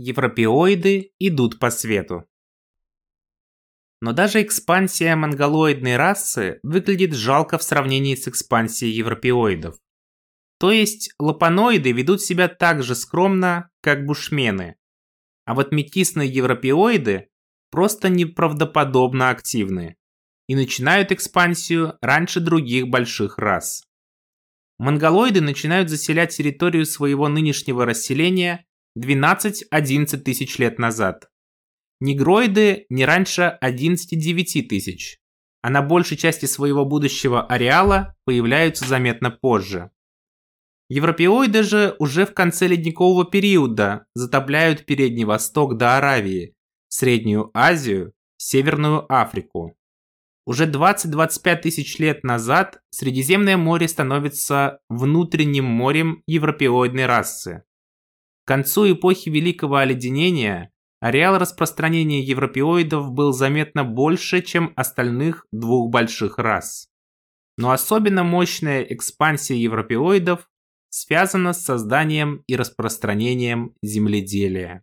Европеоиды идут по свету. Но даже экспансия монголоидной расы выглядит жалко в сравнении с экспансией европеоидов. То есть лапаноиды ведут себя так же скромно, как бушмены. А вот метисные европеоиды просто неправдоподобно активны и начинают экспансию раньше других больших рас. Монголоиды начинают заселять территорию своего нынешнего расселения 12-11 тысяч лет назад. Негроиды не раньше 11-9 тысяч, а на большей части своего будущего ареала появляются заметно позже. Европеоиды же уже в конце ледникового периода затопляют Передний Восток до Аравии, Среднюю Азию, Северную Африку. Уже 20-25 тысяч лет назад Средиземное море становится внутренним морем европеоидной расы. К концу эпохи Великого Оледенения ареал распространения европеоидов был заметно больше, чем остальных двух больших рас. Но особенно мощная экспансия европеоидов связана с созданием и распространением земледелия.